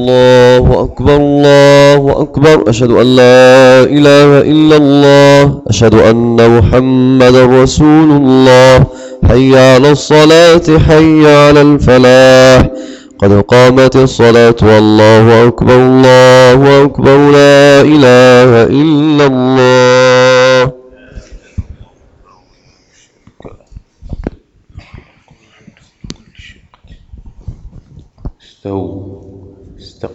الله أكبر الله أكبر. أشهد أن لا إله إلا الله. أشهد أن محمد رسول الله. حي على الصلاة حي على الفلاح. قد قامت الصلاة والله أكبر الله أكبر. لا إله إلا الله. استووا.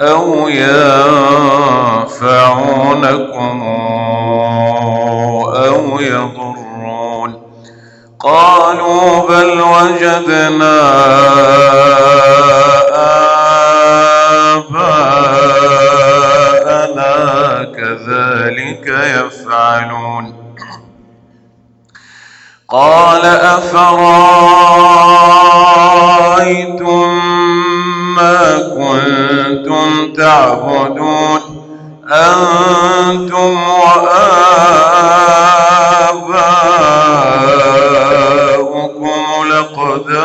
أو ينفعونكم أو يضرون. قالوا بل وجدنا آباءنا كذلك يفعلون. قال أفرأيتم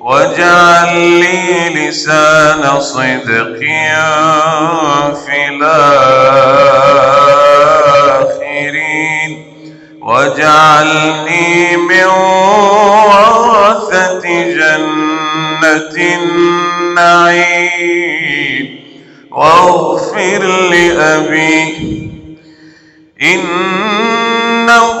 واجعل لي لسان صدق في الآخرين. واجعلني من ورثة جنة النعيم. واغفر لأبي إنه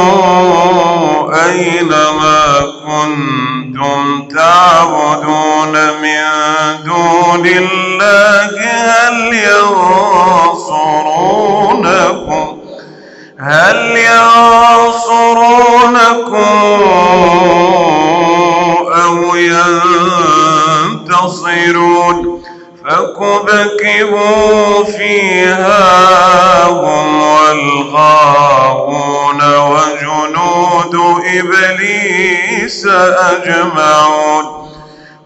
تعبدون من دون الله هل ينصرونكم؟ هل ينصرونكم أو ينتصرون؟ فكبكبوا فيها هم والغاوون وجنود إبليس أجمعون.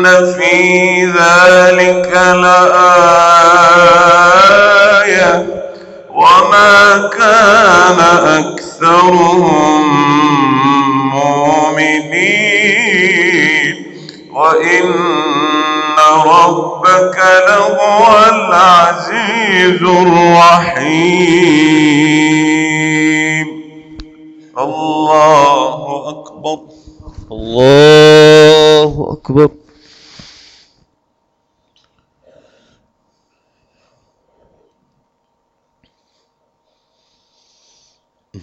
إن في ذلك لآية وما كان أكثرهم مؤمنين وإن ربك لهو العزيز الرحيم الله أكبر الله أكبر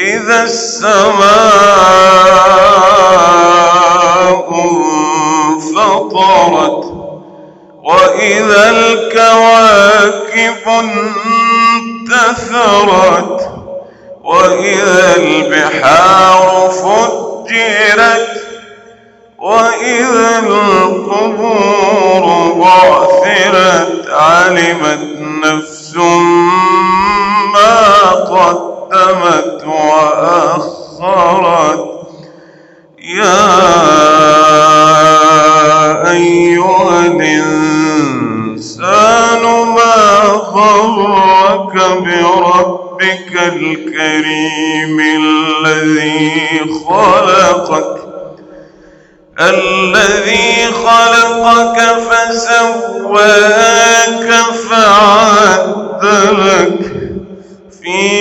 إذا السماء انفطرت وإذا الكواكب انتثرت وإذا البحار فجرت وإذا القبور بعثرت علمت نفس ما قدمت ربك بربك الكريم الذي خلقك الذي خلقك فسواك فعدلك في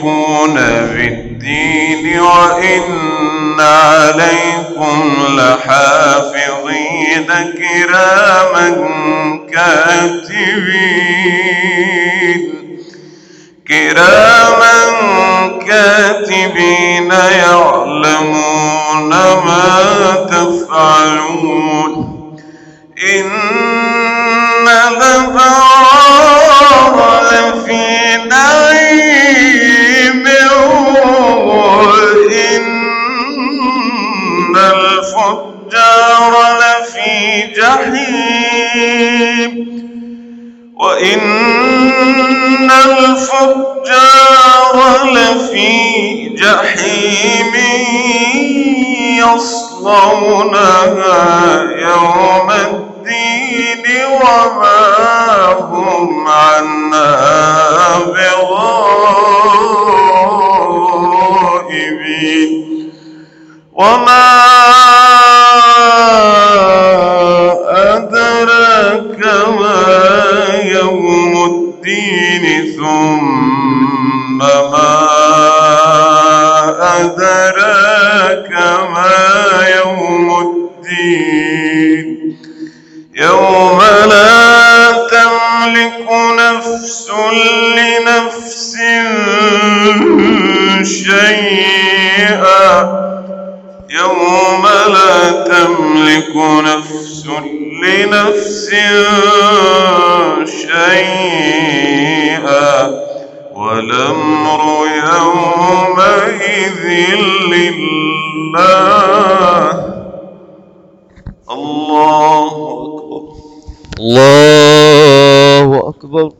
تكذبون بالدين وإن عليكم لحافظين كراما كاتبين. كراما كاتبين يعلمون ما تفعلون. وإن الفجار لفي جحيم يصلونها يوم الدين وما هم عنها بغائبين. وما أدراك ما يوم الدين ثم نفس لنفس شيئا والأمر يومئذ لله. الله أكبر. الله أكبر.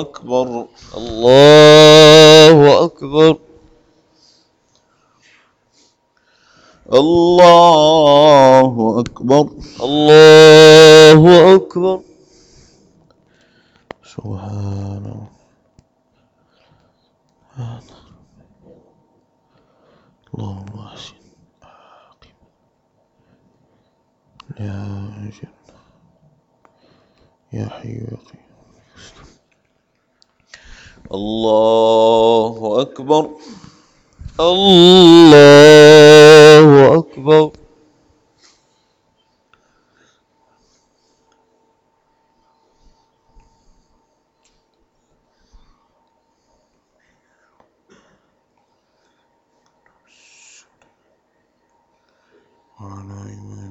أكبر. الله أكبر. الله أكبر. الله أكبر. سبحان الله. اللهم أحسن. عاقبة يا جنة. يا حي يا قيوم. الله أكبر. الله أكبر. وعلى إيمان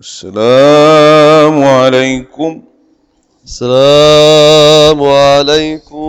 السلام عليكم. السلام عليكم.